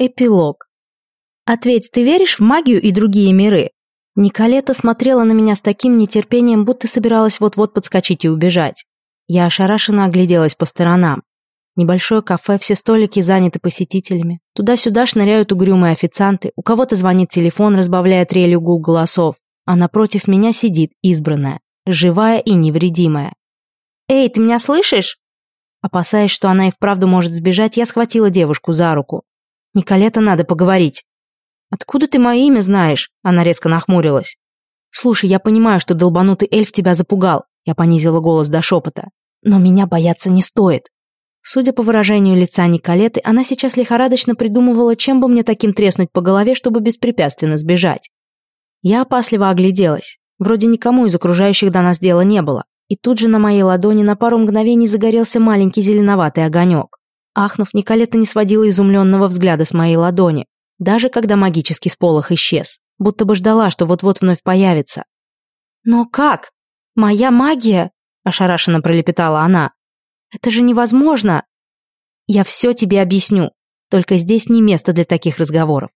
Эпилог. «Ответь, ты веришь в магию и другие миры?» Николета смотрела на меня с таким нетерпением, будто собиралась вот-вот подскочить и убежать. Я ошарашенно огляделась по сторонам. Небольшое кафе, все столики заняты посетителями. Туда-сюда шныряют угрюмые официанты, у кого-то звонит телефон, разбавляя трелью гул голосов, а напротив меня сидит избранная, живая и невредимая. «Эй, ты меня слышишь?» Опасаясь, что она и вправду может сбежать, я схватила девушку за руку. Николета, надо поговорить». «Откуда ты мое имя знаешь?» Она резко нахмурилась. «Слушай, я понимаю, что долбанутый эльф тебя запугал». Я понизила голос до шепота. «Но меня бояться не стоит». Судя по выражению лица Николеты, она сейчас лихорадочно придумывала, чем бы мне таким треснуть по голове, чтобы беспрепятственно сбежать. Я опасливо огляделась. Вроде никому из окружающих до нас дела не было. И тут же на моей ладони на пару мгновений загорелся маленький зеленоватый огонек. Ахнув, Николета не сводила изумленного взгляда с моей ладони, даже когда магический сполох исчез, будто бы ждала, что вот-вот вновь появится. «Но как? Моя магия?» – ошарашенно пролепетала она. «Это же невозможно!» «Я все тебе объясню, только здесь не место для таких разговоров.